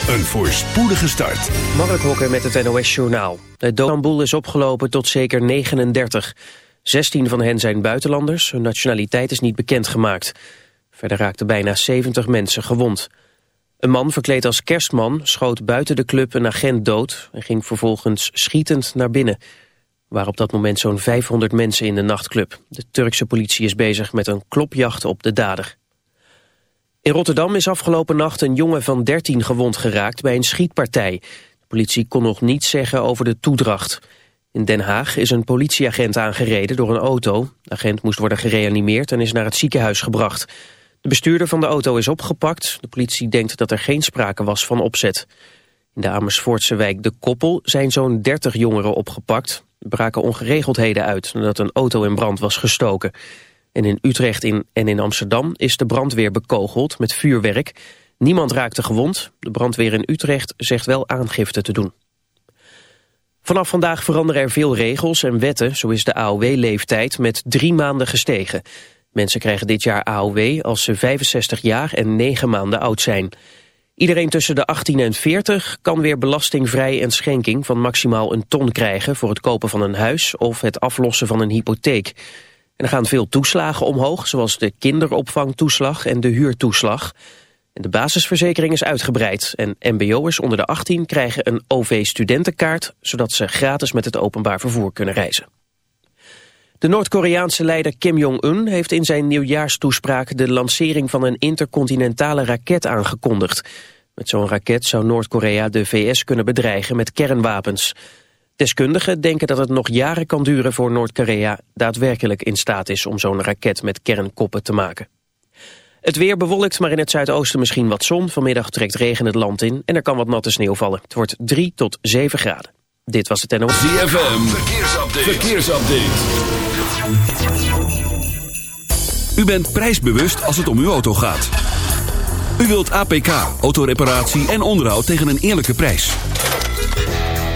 een voorspoedige start. Mark Hokker met het NOS Journaal. Het dodenboel is opgelopen tot zeker 39. 16 van hen zijn buitenlanders, hun nationaliteit is niet bekendgemaakt. Verder raakten bijna 70 mensen gewond. Een man verkleed als kerstman schoot buiten de club een agent dood... en ging vervolgens schietend naar binnen. Waren op dat moment zo'n 500 mensen in de nachtclub. De Turkse politie is bezig met een klopjacht op de dader. In Rotterdam is afgelopen nacht een jongen van 13 gewond geraakt bij een schietpartij. De politie kon nog niets zeggen over de toedracht. In Den Haag is een politieagent aangereden door een auto. De agent moest worden gereanimeerd en is naar het ziekenhuis gebracht. De bestuurder van de auto is opgepakt. De politie denkt dat er geen sprake was van opzet. In de Amersfoortse wijk De Koppel zijn zo'n 30 jongeren opgepakt. Er braken ongeregeldheden uit nadat een auto in brand was gestoken. En in Utrecht in, en in Amsterdam is de brandweer bekogeld met vuurwerk. Niemand raakte gewond. De brandweer in Utrecht zegt wel aangifte te doen. Vanaf vandaag veranderen er veel regels en wetten. Zo is de AOW-leeftijd met drie maanden gestegen. Mensen krijgen dit jaar AOW als ze 65 jaar en 9 maanden oud zijn. Iedereen tussen de 18 en 40 kan weer belastingvrij en schenking van maximaal een ton krijgen voor het kopen van een huis of het aflossen van een hypotheek. Er gaan veel toeslagen omhoog, zoals de kinderopvangtoeslag en de huurtoeslag. En de basisverzekering is uitgebreid en mbo'ers onder de 18 krijgen een OV-studentenkaart, zodat ze gratis met het openbaar vervoer kunnen reizen. De Noord-Koreaanse leider Kim Jong-un heeft in zijn nieuwjaarstoespraak de lancering van een intercontinentale raket aangekondigd. Met zo'n raket zou Noord-Korea de VS kunnen bedreigen met kernwapens. Deskundigen denken dat het nog jaren kan duren voor Noord-Korea daadwerkelijk in staat is om zo'n raket met kernkoppen te maken. Het weer bewolkt, maar in het zuidoosten misschien wat zon. Vanmiddag trekt regen het land in en er kan wat natte sneeuw vallen. Het wordt 3 tot 7 graden. Dit was het NOS. ZFM, verkeersupdate. verkeersupdate. U bent prijsbewust als het om uw auto gaat. U wilt APK, autoreparatie en onderhoud tegen een eerlijke prijs.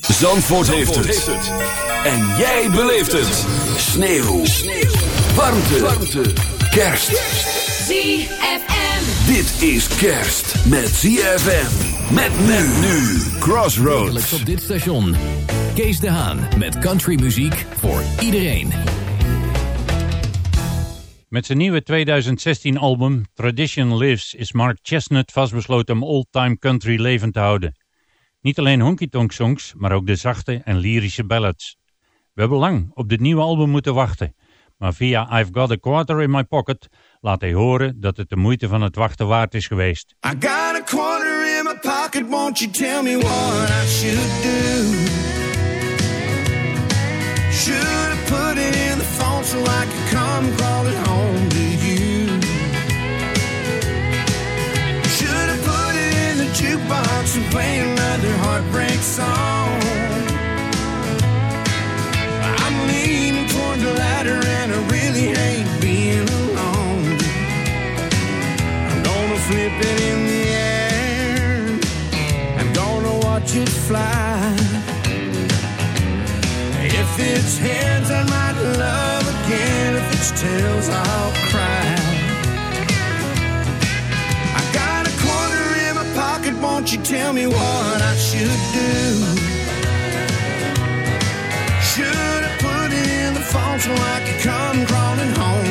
Zandvoort, heeft, het. En jij beleeft het. Sneeuw. Sneeuw. Warmte. Warmte. Kerst. ZFM. Dit is kerst met ZFM. Met men nu. Crossroads. op dit station. Kees de Haan met countrymuziek voor iedereen. Met zijn nieuwe 2016-album Tradition Lives is Mark Chestnut vastbesloten om old-time country levend te houden. Niet alleen honky-tonk songs, maar ook de zachte en lyrische ballads. We hebben lang op dit nieuwe album moeten wachten, maar via I've Got a Quarter in My Pocket laat hij horen dat het de moeite van het wachten waard is geweest. Got a quarter in my pocket, won't you tell me what I should do? Should put it in the I can come home to you? Should put it in the jukebox and play another heartbreak song? I'm leaning toward the latter and I really hate being alone. I'm gonna flip it in the air. I'm gonna watch it fly. If it's heads, I might love again. If it's tails, I'll cry. Won't you tell me what I should do? Should I put in the phone so I can come crawling home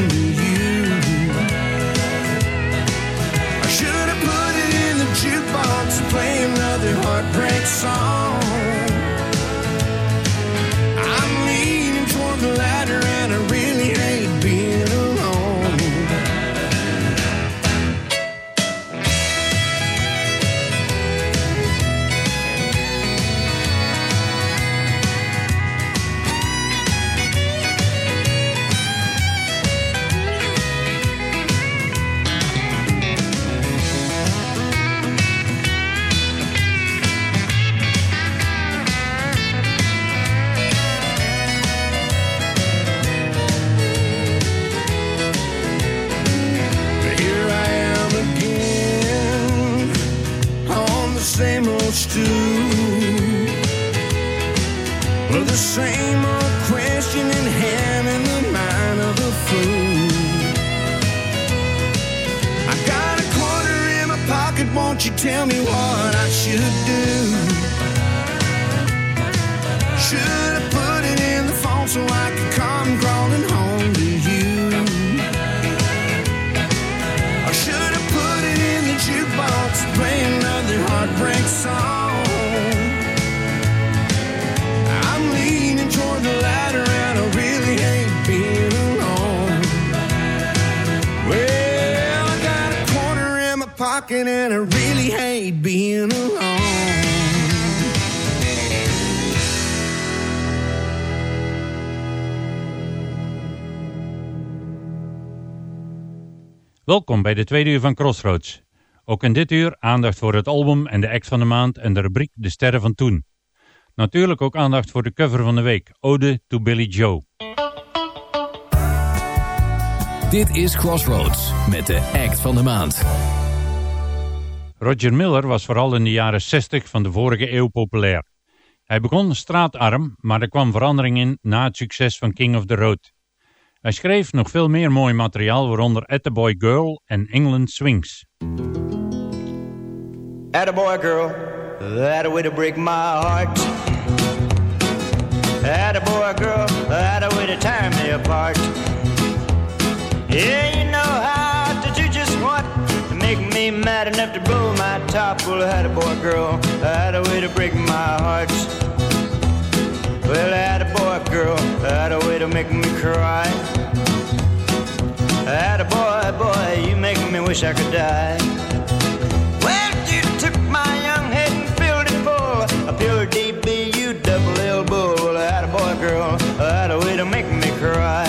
Well, the same old question in hand in the mind of a fool. I got a quarter in my pocket, won't you tell me what I should do? Should I put it in the phone so I can come and I really hate being alone. Welkom bij de tweede uur van Crossroads. Ook in dit uur aandacht voor het album en de act van de maand en de rubriek De Sterren van Toen. Natuurlijk ook aandacht voor de cover van de week, Ode to Billy Joe. Dit is Crossroads met de act van de maand. Roger Miller was vooral in de jaren 60 van de vorige eeuw populair. Hij begon straatarm, maar er kwam verandering in na het succes van King of the Road. Hij schreef nog veel meer mooi materiaal, waaronder Attaboy Girl en England Swings. Attaboy girl, that a way to break my heart. Attaboy girl, that a way to tear me apart. Yeah, you know how make me mad enough to blow my top. Well, attaboy girl, that a way to break my heart. Well, attaboy girl, that a way to make me cry. Attaboy, boy, boy, you make me wish I could die. Well, you took my young head and filled it full of pure DBU double L bull. Well, attaboy girl, that a way to make me cry.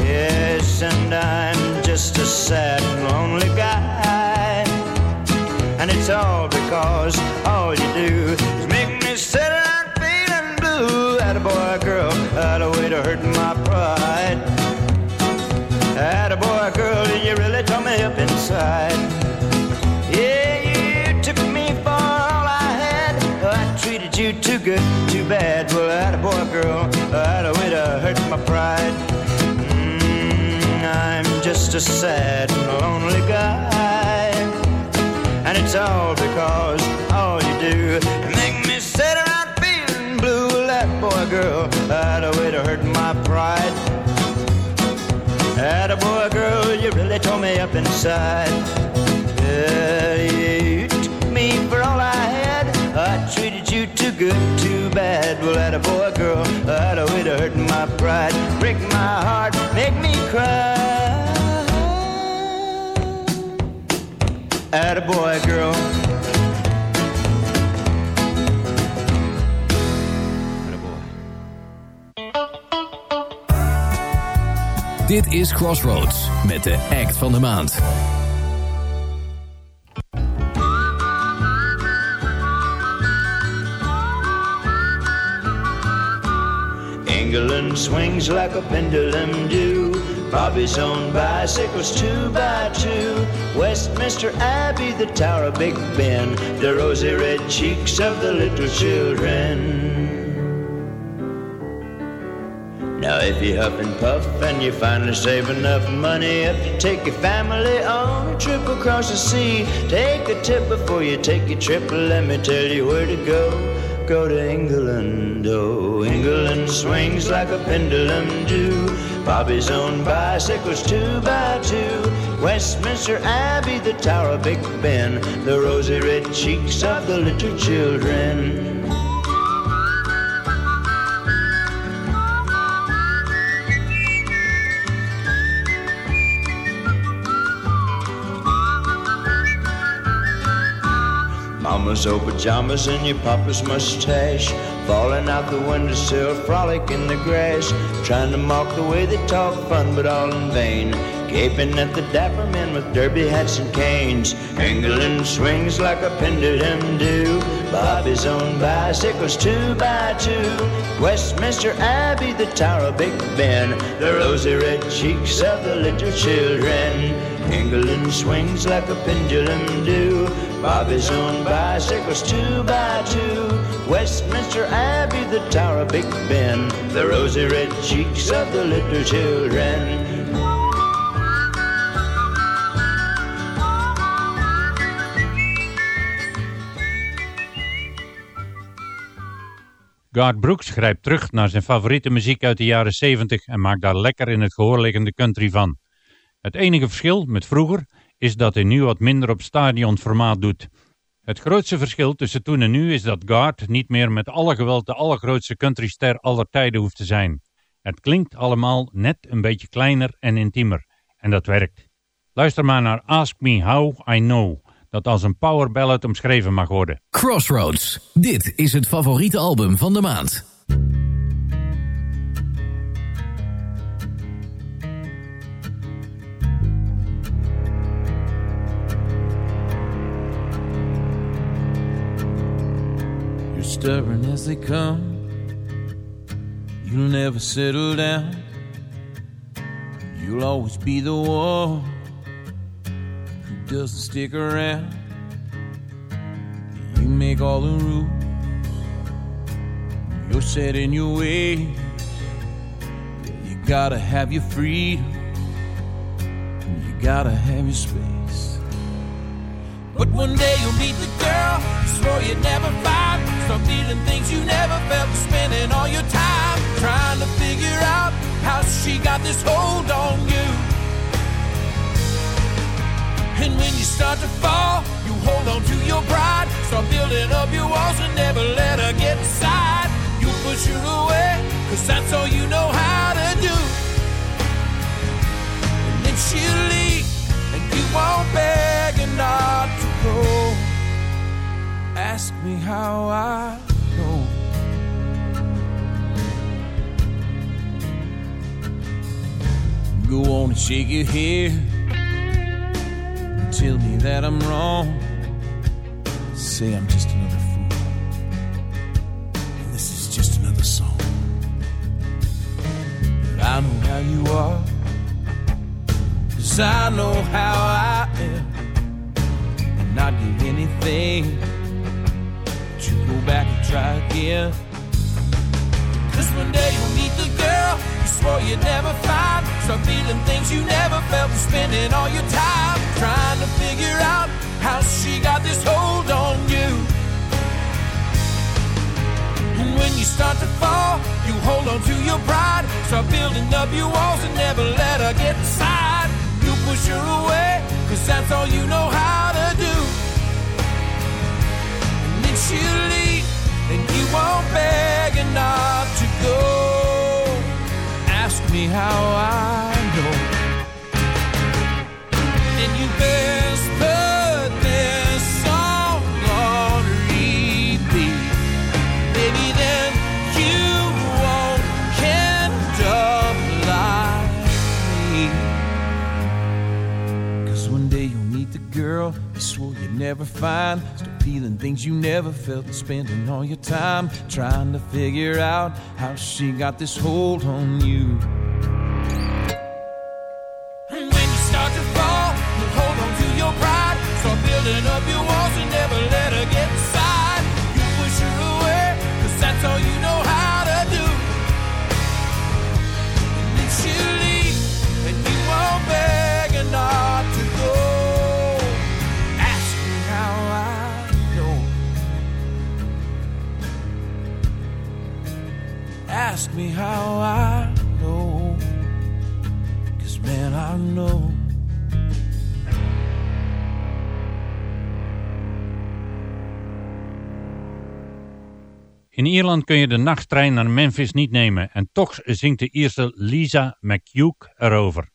Yes, and I'm just a sad all because all you do is make me sit around feeling blue. Attaboy girl, that a way to hurt my pride. Attaboy girl, you really tore me up inside. Yeah, you took me for all I had. I treated you too good, too bad. Well, attaboy girl, that a way to hurt my pride. Mm, I'm just a sad and lonely guy. And it's all because all you do make me sit around feeling blue. That boy, girl, that a way to hurt my pride. That a boy, girl, you really tore me up inside. Yeah, you took me for all I had. I treated you too good, too bad. Well, that a boy, girl, that a way to hurt my pride. Break my heart, make me cry. Attaboy girl. Attaboy. Dit is Crossroads met de act van de maand. England swings like a pendulum do. Bobby's own bicycles two by two. Westminster Abbey, the Tower of Big Ben, the rosy red cheeks of the little children. Now if you huff and puff and you finally save enough money up to take your family on a trip across the sea, take a tip before you take your trip. Let me tell you where to go. Go to England, oh, England swings like a pendulum do. Bobby's own bicycles two by two. Westminster Abbey, the Tower of Big Ben, the rosy red cheeks of the little children. Mama's old pajamas and your papa's mustache. Falling out the windowsill, frolic in the grass. Trying to mock the way they talk fun, but all in vain. Gaping at the dapper men with derby hats and canes. England swings like a pendulum do. Bobby's own bicycles two by two. Westminster Abbey, the Tower of Big Ben. The rosy red cheeks of the little children. England swings like a pendulum do Bobby's on bicycles two by two. Westminster Abbey, the Tower of Big Ben, the rosy red cheeks of the little children. Garth Brooks grijpt terug naar zijn favoriete muziek uit de jaren 70 en maakt daar lekker in het gehoor liggende country van. Het enige verschil met vroeger is dat hij nu wat minder op stadionformaat doet. Het grootste verschil tussen toen en nu is dat Garth niet meer met alle geweld de allergrootste countryster aller tijden hoeft te zijn. Het klinkt allemaal net een beetje kleiner en intiemer. En dat werkt. Luister maar naar Ask Me How I Know, dat als een power ballad omschreven mag worden. Crossroads. Dit is het favoriete album van de maand. Stubborn as they come. You'll never settle down. You'll always be the one who doesn't stick around. You make all the rules. You're set in your way. You gotta have your freedom. You gotta have your space. But one day you'll meet the girl you swore you'd never find. Start feeling things you never felt, spending all your time trying to figure out how she got this hold on you. And when you start to fall, you hold on to your pride. Start building up your walls and never let her get inside. You push her away, cause that's all you know how to do. And then she'll leave, and you won't beg her not to. Ask me how I know. Go on and shake your head tell me that I'm wrong. Say I'm just another fool. And this is just another song. But I know how you are. Cause I know how I am. I'd give anything to go back and try again. One day you'll meet the girl you swore you'd never find. Start feeling things you never felt spending all your time trying to figure out how she got this hold on you. And when you start to fall, you hold on to your pride. Start building up your walls and never let her get inside. You push her away, cause that's all you know how her not to go. Ask me how I know. And you best put this song on repeat. Baby, then you won't end up like me. Cause one day you'll meet the girl you swore you'd never find. Feeling things you never felt spending all your time trying to figure out how she got this hold on you. Me how I know. Man, I know. In Ierland kun je de nachttrein naar Memphis niet nemen en toch zingt de Ierse Lisa McHugh erover.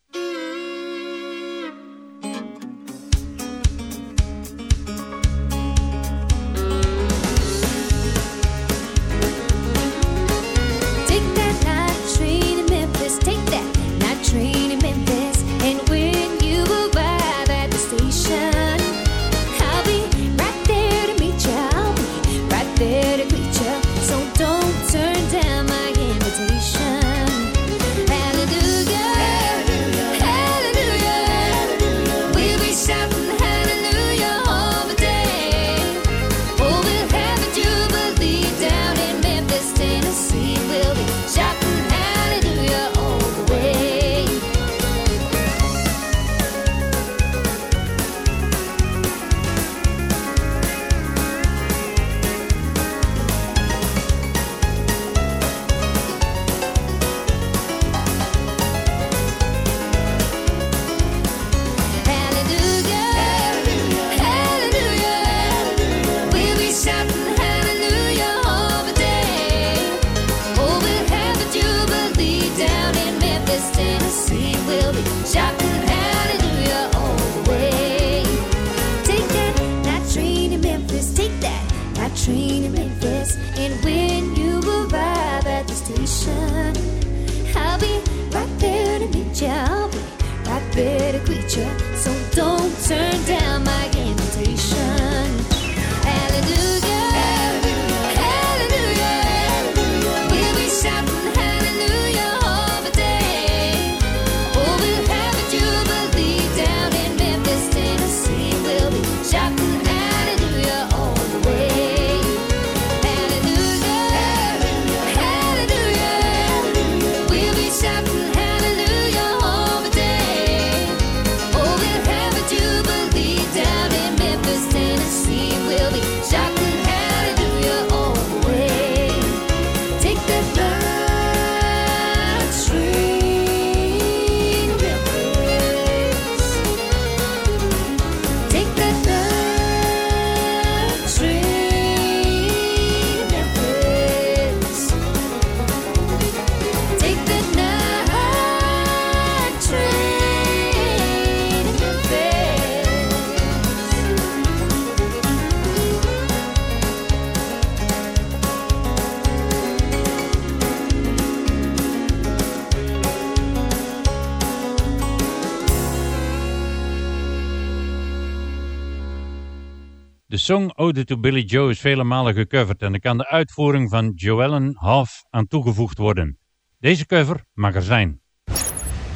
song oh, Ode to Billy Joe is vele malen gecoverd en er kan de uitvoering van Joellen Half aan toegevoegd worden. Deze cover mag er zijn.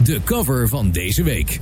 De cover van deze week.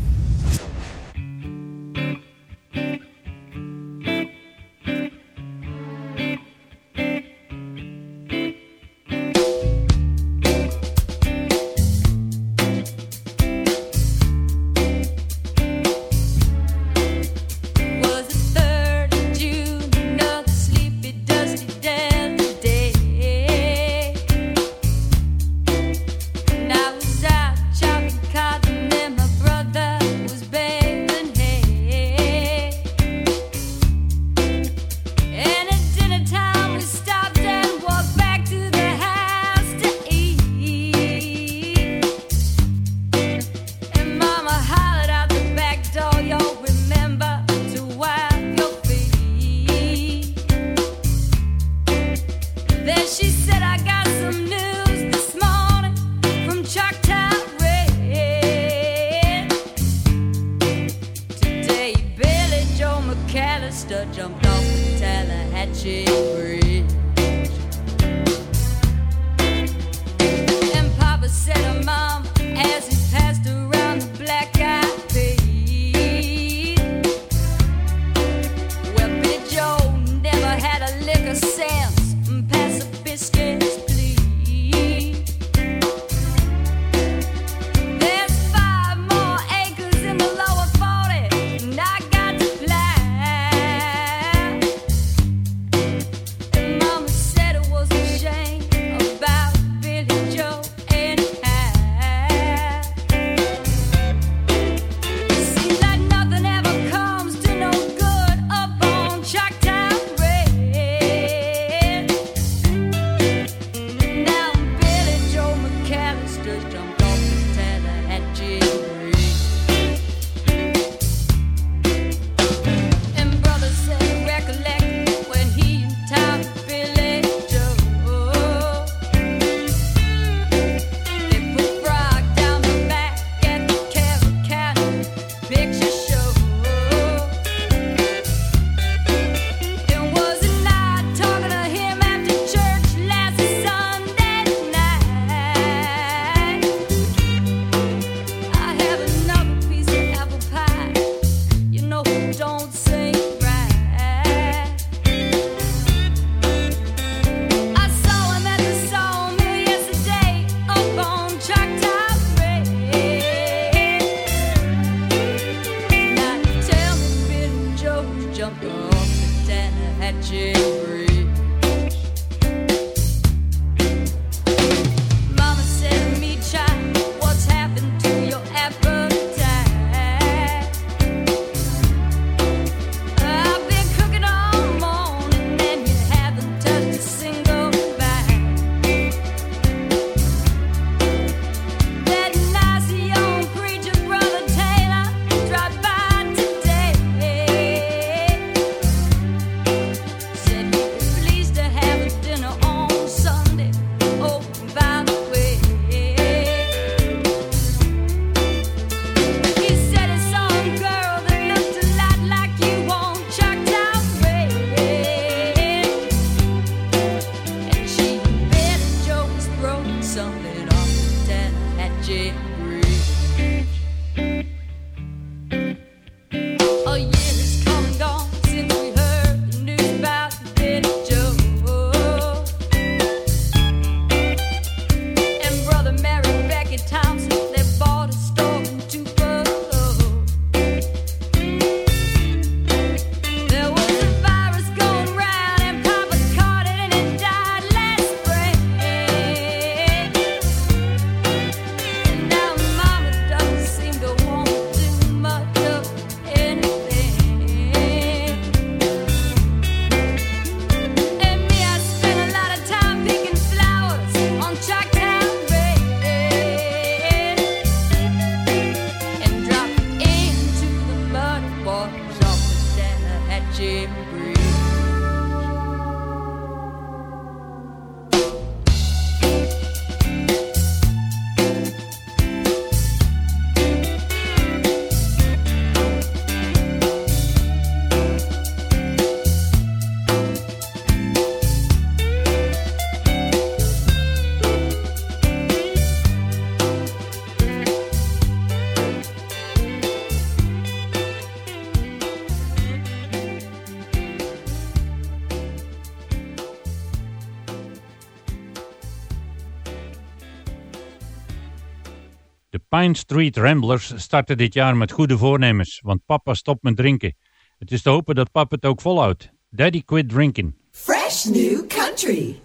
Pine Street Ramblers starten dit jaar met goede voornemens, want papa stopt met drinken. Het is te hopen dat papa het ook volhoudt. Daddy quit drinking. Fresh new country.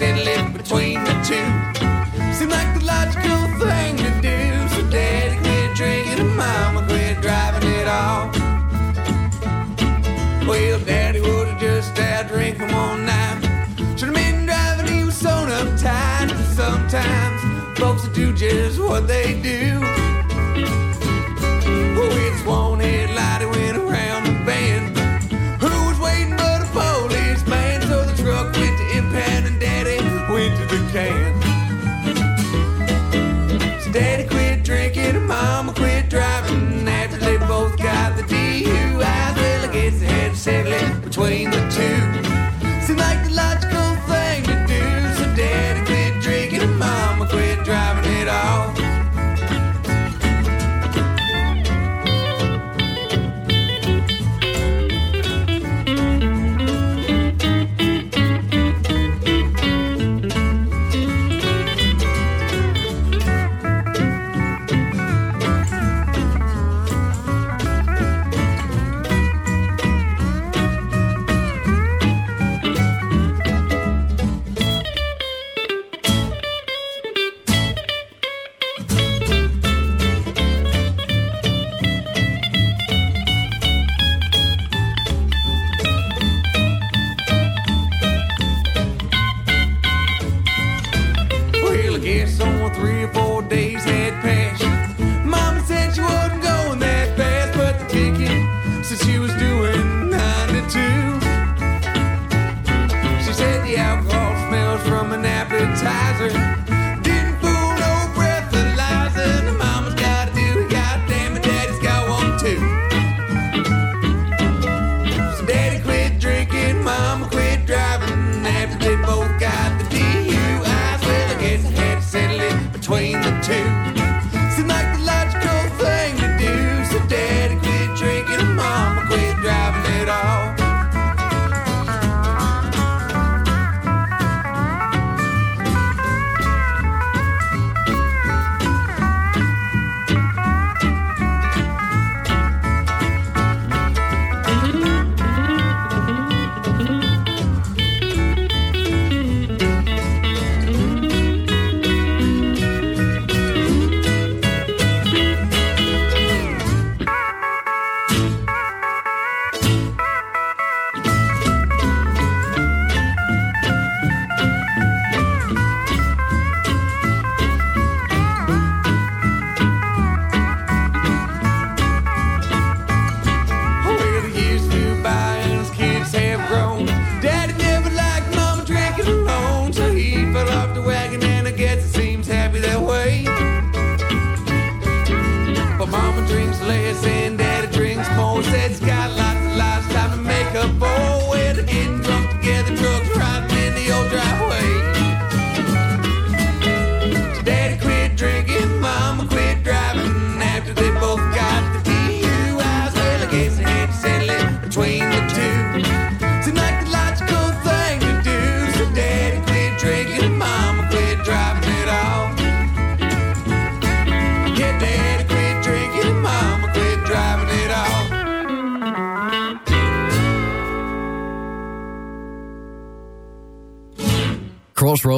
It between the two. Seemed like the logical thing to do. So daddy quit drinking and mama quit driving it all. Well, daddy would have just had drink come on now. Should have been driving, he was so uptight. Sometimes folks do just what they do. Daddy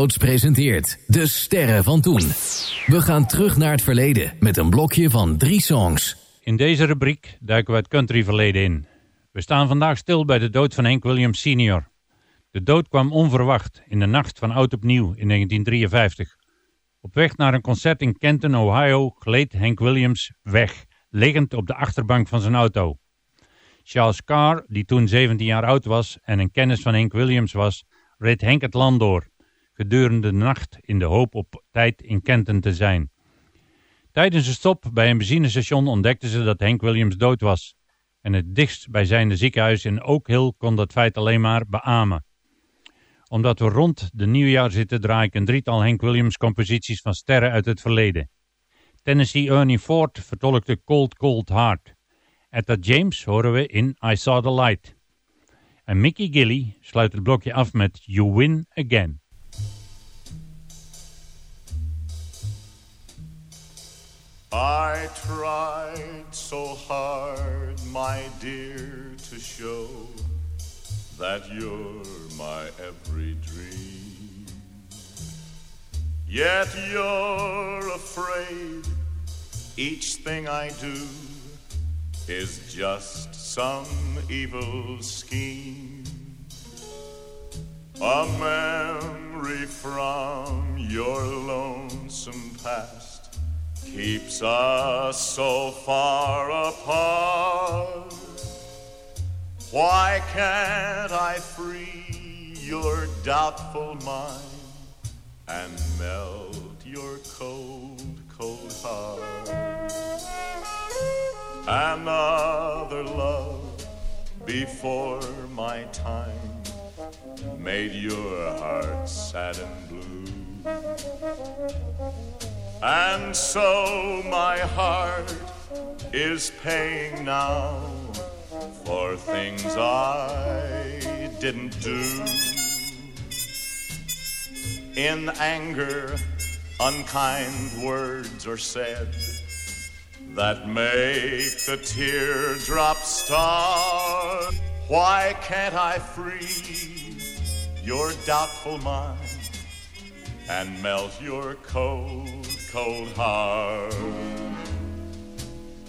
Presenteert De Sterren van Toen. We gaan terug naar het verleden met een blokje van drie songs. In deze rubriek duiken we het countryverleden in. We staan vandaag stil bij de dood van Hank Williams Sr. De dood kwam onverwacht in de nacht van oud op nieuw in 1953. Op weg naar een concert in Kenton, Ohio, gleed Hank Williams weg, liggend op de achterbank van zijn auto. Charles Carr, die toen 17 jaar oud was en een kennis van Hank Williams was, reed Hank het land door, gedurende de nacht in de hoop op tijd in Kenton te zijn. Tijdens een stop bij een benzinestation ontdekten ze dat Hank Williams dood was. En het dichtstbijzijnde ziekenhuis in Oak Hill kon dat feit alleen maar beamen. Omdat we rond de nieuwjaar zitten draai ik een drietal Hank Williams composities van sterren uit het verleden. Tennessee Ernie Ford vertolkte Cold Cold Heart. Etta James horen we in I Saw the Light. En Mickey Gilly sluit het blokje af met You Win Again. I tried so hard, my dear, to show that you're my every dream. Yet you're afraid each thing I do is just some evil scheme. A memory from your lonesome past keeps us so far apart. Why can't I free your doubtful mind and melt your cold, cold heart? Another love before my time made your heart sad and blue. And so my heart is paying now for things I didn't do. In anger, unkind words are said that make the teardrop start. Why can't I free your doubtful mind and melt your cold, cold heart?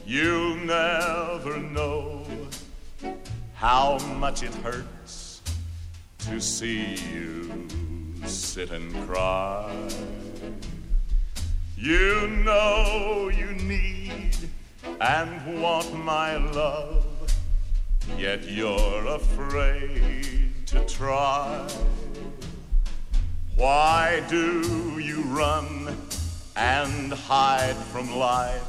You'll never know how much it hurts to see you sit and cry. You know you need and want my love, yet you're afraid to try. Why do you run and hide from life?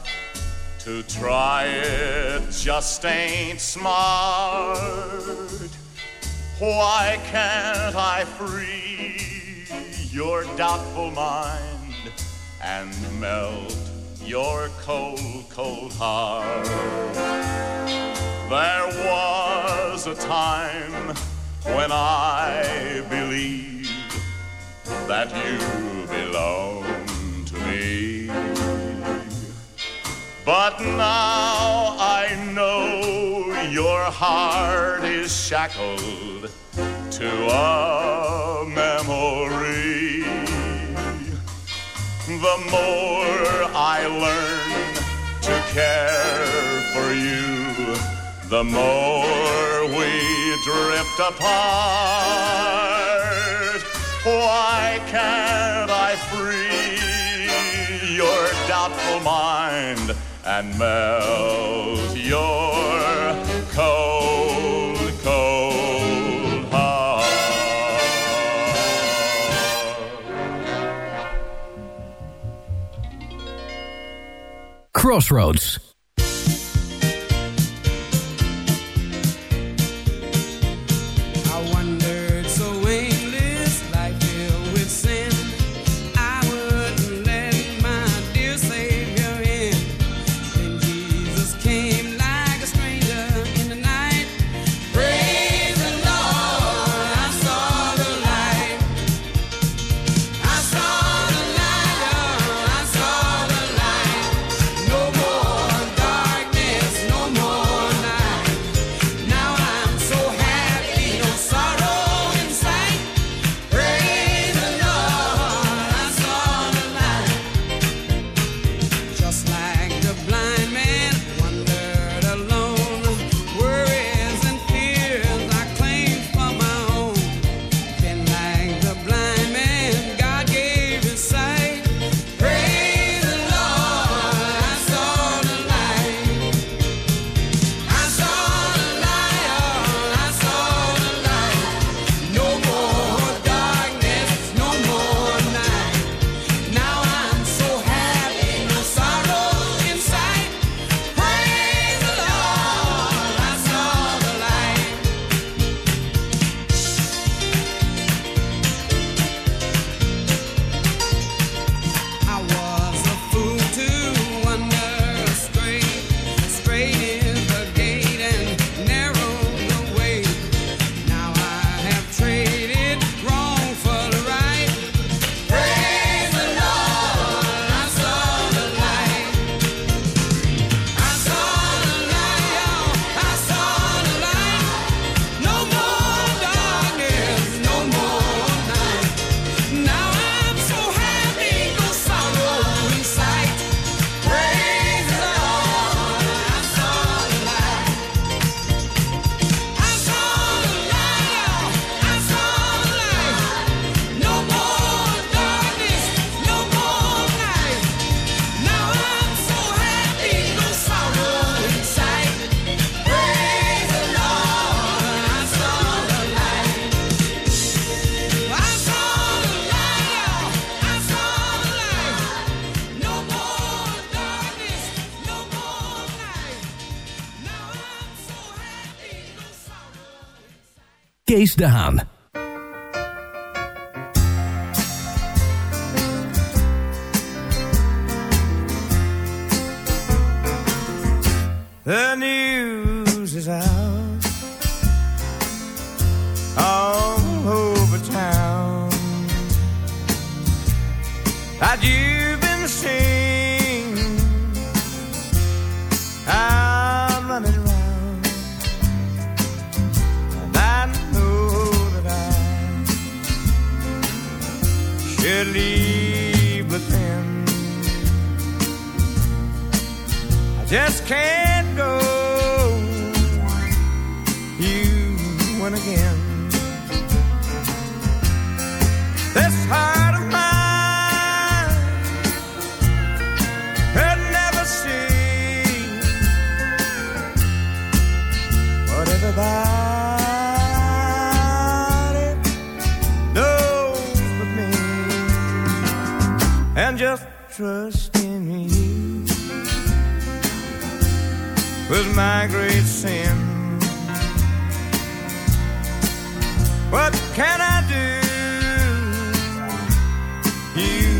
To try it just ain't smart. Why can't I free your doubtful mind? and melt your cold, cold heart. There was a time when I believed that you belong to me. But now I know your heart is shackled to a memory the more I learn to care for you, the more we drift apart. Why can't I free your doubtful mind and melt your cold, cold heart? Crossroads. Kees trust in you was my great sin. What can I do? You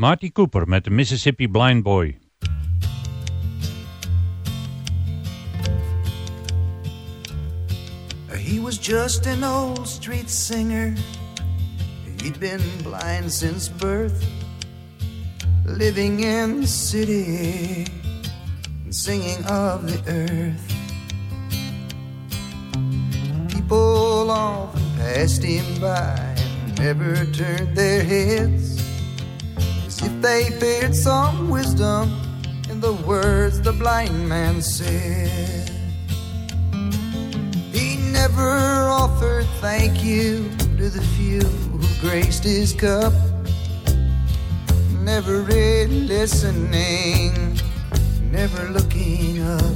Marty Cooper met de Mississippi Blind Boy. He was just an old street singer. He'd been blind since birth, living in the city and singing of the earth. People often passed him by and never turned their heads they feared some wisdom in the words the blind man said. He never offered thank you to the few who graced his cup. Never really listening, never looking up.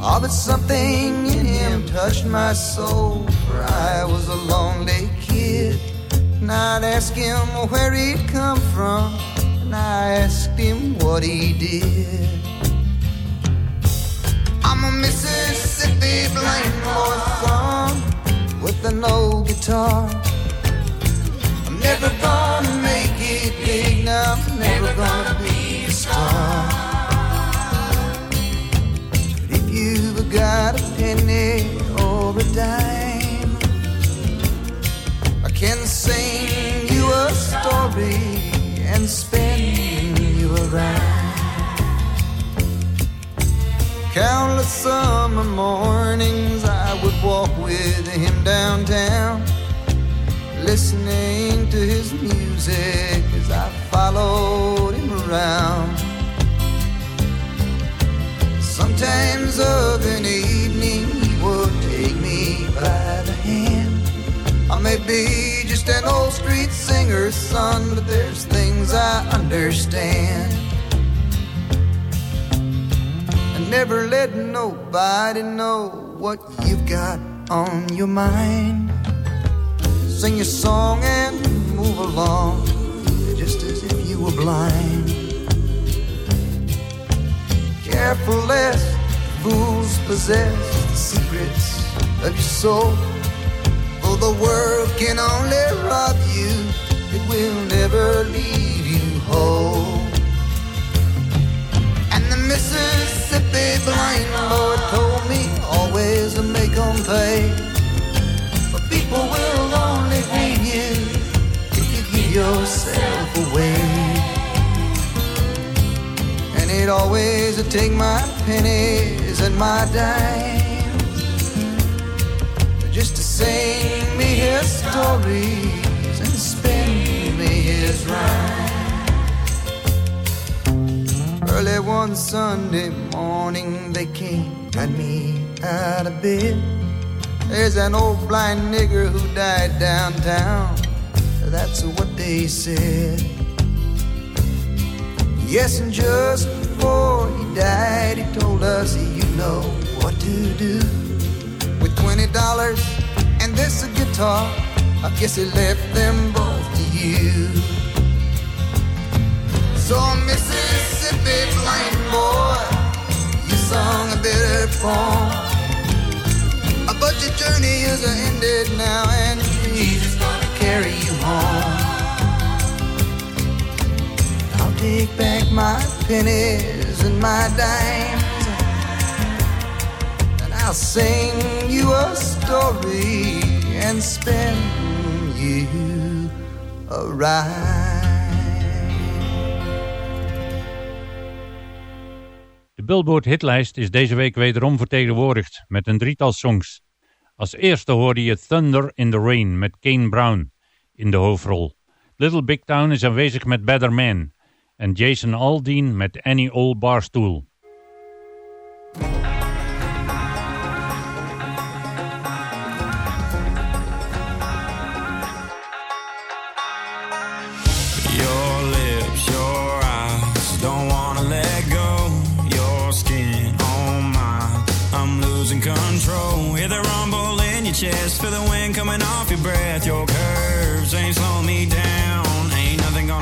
Oh, but something in him touched my soul, for I was a lonely kid. And I'd ask him where he'd come from, and I asked him what he did. I'm a Mississippi blind boy with an old guitar. I'm never gonna make it big now, I'm never gonna be a star. But if you've got a penny or a dime, sing you a story and spin you around. Countless summer mornings I would walk with him downtown, listening to his music as I followed him around. Sometimes of an evening he would take me by the hand. I may be an old street singer's son, but there's things I understand. And never let nobody know what you've got on your mind. Sing your song and move along, just as if you were blind. Careful lest fools possess the secrets of your soul. The world can only rob you, it will never leave you whole. And the Mississippi blind Lord told me always to make them pay. But people will only hate you if you give yourself away. And it always would take my pennies and my dimes just to sing his stories and spin me his rhymes. Early one Sunday morning, they came, got me out of bed. There's an old blind nigger who died downtown. That's what they said. Yes, and just before he died, he told us, you know what to do. With twenty dollars and this a guitar, I guess he left them both to you. So Mississippi blind boy, you sung a bitter poem. But your journey is ended now, and Jesus gonna carry you home. I'll take back my pennies and my dimes, and I'll sing you a story and spin you a. De Billboard hitlijst is deze week wederom vertegenwoordigd met een drietal songs. Als eerste hoorde je Thunder in the Rain met Kane Brown in de hoofdrol. Little Big Town is aanwezig met Better Man en Jason Aldean met Any Old Barstool.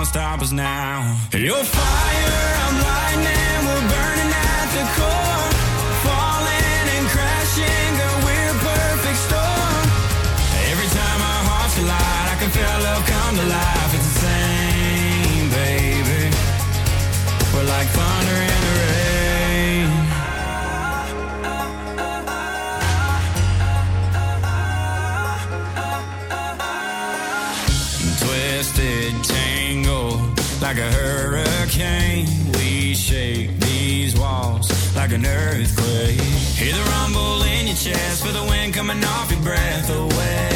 Stop us now. You're fire, I'm lightning, feel the wind coming off your breath away.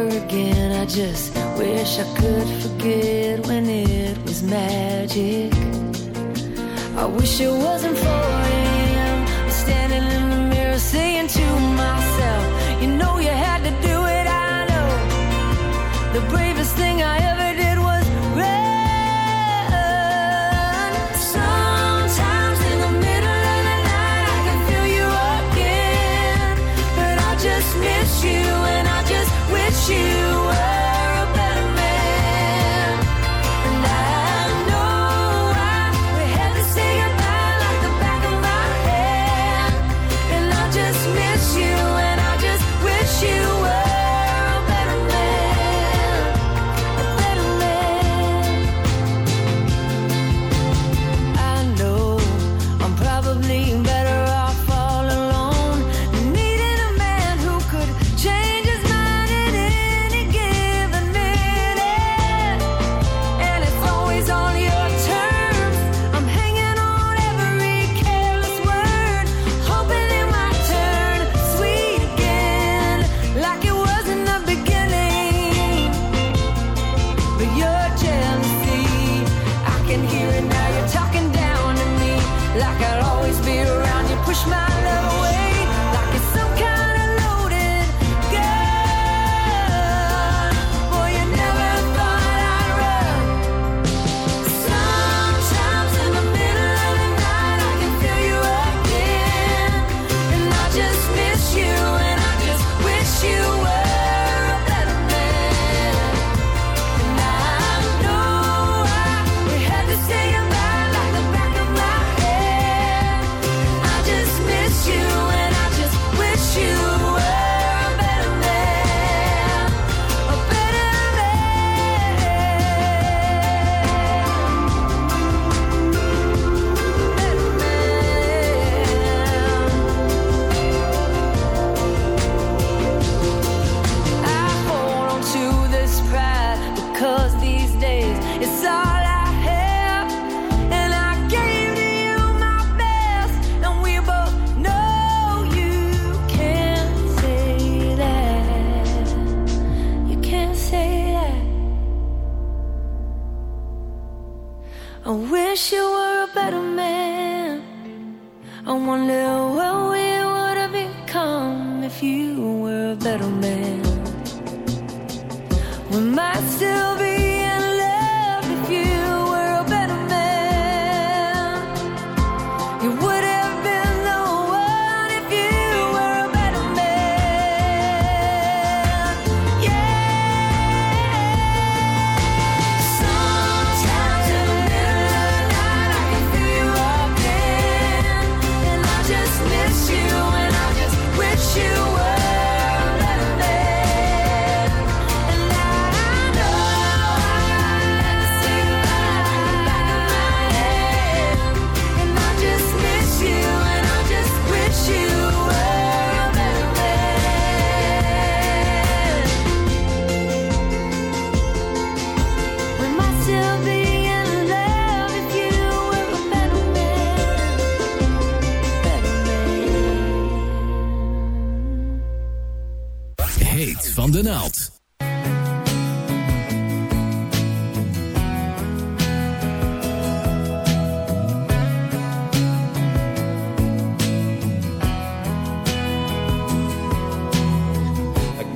over again. I just wish I could forget when it was magic. I wish it wasn't 4 a.m. Standing in the mirror saying to myself, You know you had to do it, I know. The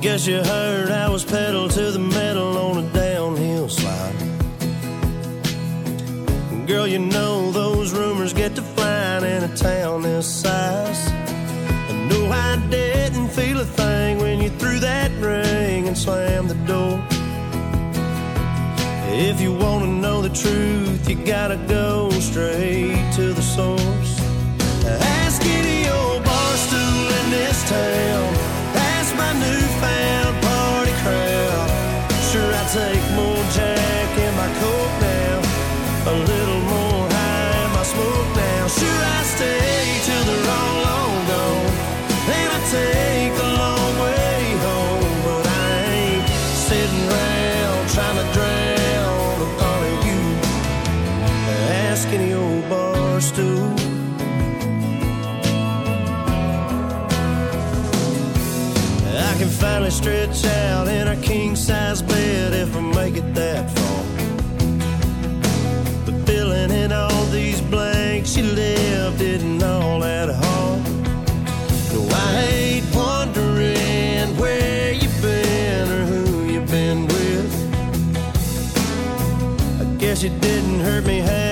Guess you heard I was pedal to the metal on a downhill slide. Girl, you know those rumors get to flying in a town this size. And no, I didn't feel a thing when you threw that ring and slammed the door. If you wanna know the truth, you gotta go straight to the source. Finally stretch out in our king size bed if I make it that far. But filling in all these blanks she left didn't all that hard. No, I hate wondering where you've been or who you've been with. I guess it didn't hurt me half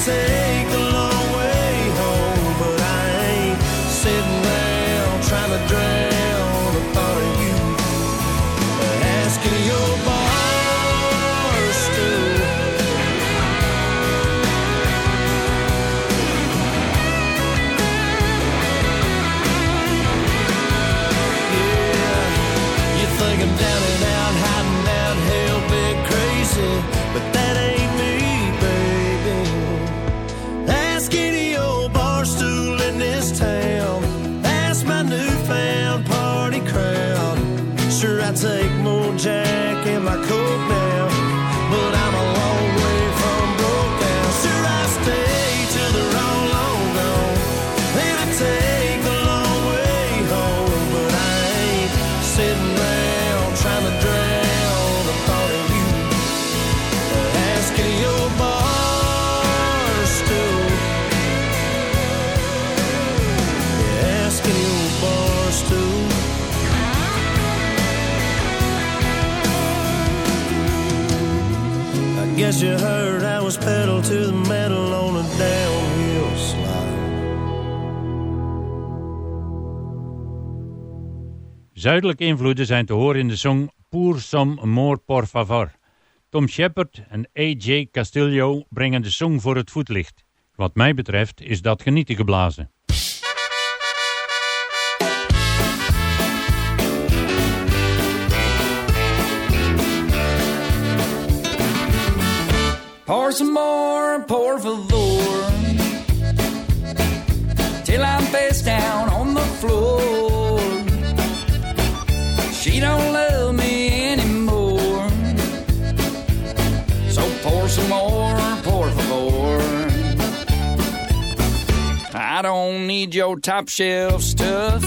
take Heard I was pedal to the metal on. Zuidelijke invloeden zijn te horen in de song Pour some more por favor. Tom Shepard en A.J. Castillo brengen de song voor het voetlicht. Wat mij betreft is dat genieten geblazen. Pour some more, por favor. Till I'm face down on the floor. She don't love me anymore. So pour some more, por favor. I don't need your top shelf stuff.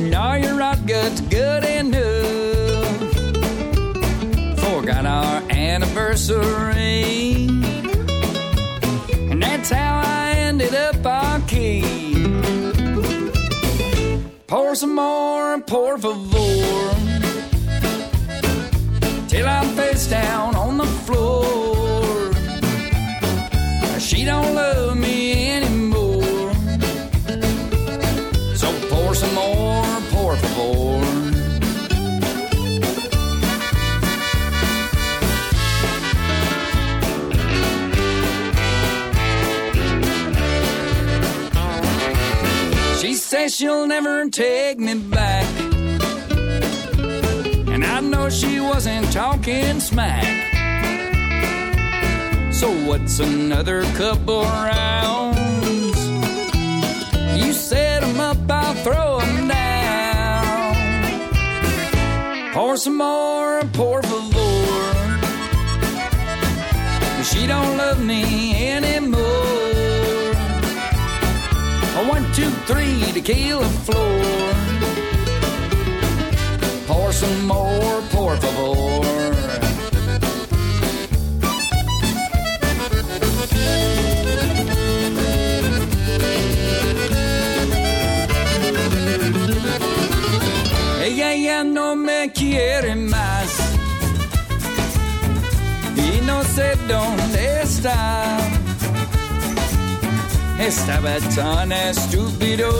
No, your rot gut's good enough. Forgot our anniversary. And that's how I ended up on key. Pour some more, por favor. Till I'm face down on the floor. She don't love me She'll never take me back. And I know she wasn't talking smack. So what's another couple rounds? You set 'em up, I'll throw 'em down. Pour some more, por favor. She don't love me anymore. One, two, three, tequila floor. Pour some more, por favor. Ella ya no me quiere más y no sé dónde Estaba tan estúpido.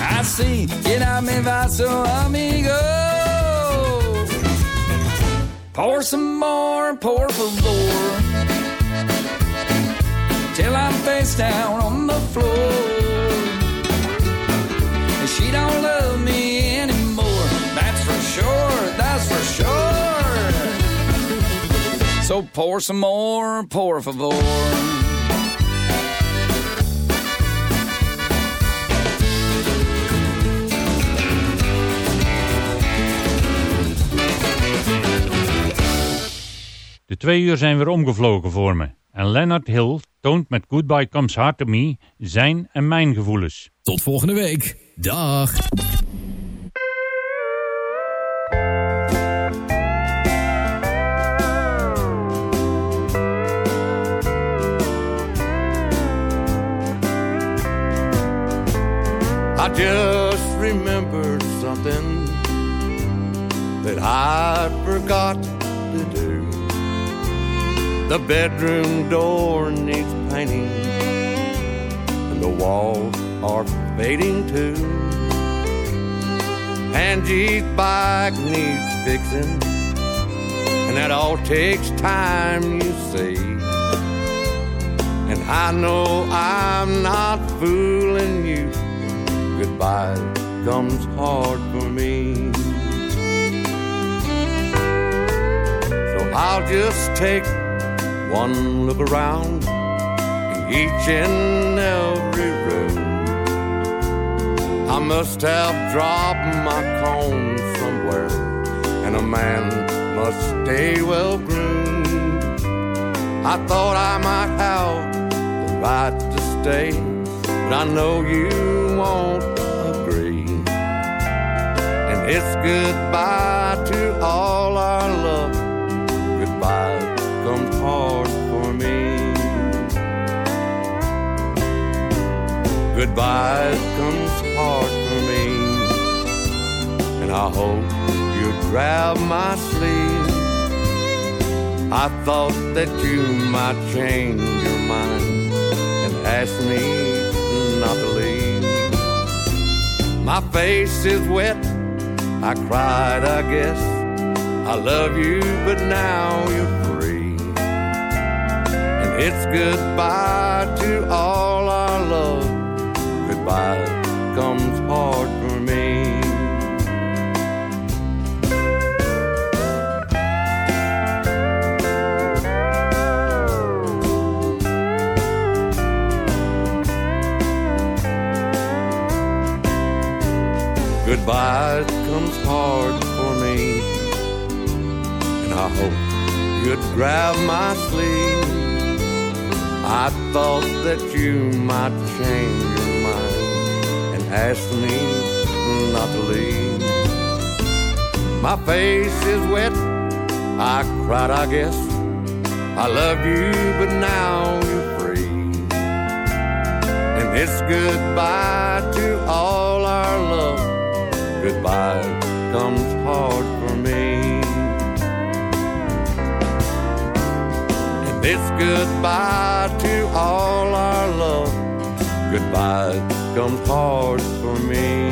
Así, llena mi vaso, amigo. Pour some more, por favor. Till I'm face down on the floor. She don't love me anymore. That's for sure. That's for sure. So pour some more, por favor. Twee uur zijn weer omgevlogen voor me. En Leonard Hill toont met Goodbye Comes Hard to Me zijn en mijn gevoelens. Tot volgende week. Dag. I just remembered something that I forgot to do. The bedroom door needs painting, and the walls are fading too. Angie's bike needs fixing, and that all takes time, you see. And I know I'm not fooling you goodbye comes hard for me. So I'll just take one look around in each and every room. I must have dropped my comb somewhere, and a man must stay well groomed. I thought I might have the right to stay, but I know you won't agree. And it's goodbye to all Goodbye comes hard for me. And I hope you'd grab my sleeve. I thought that you might change your mind and ask me not to leave. My face is wet, I cried, I guess. I love you, but now you're free. And it's goodbye to all our love. Goodbye comes hard for me. Goodbye comes hard for me. And I hope you'd grab my sleeve. I thought that you might change and ask me not to leave. My face is wet, I cried, I guess. I love you, but now you're free. And it's goodbye to all our love. Goodbye comes hard for me. And it's goodbye to all our love. Goodbye comes hard for me.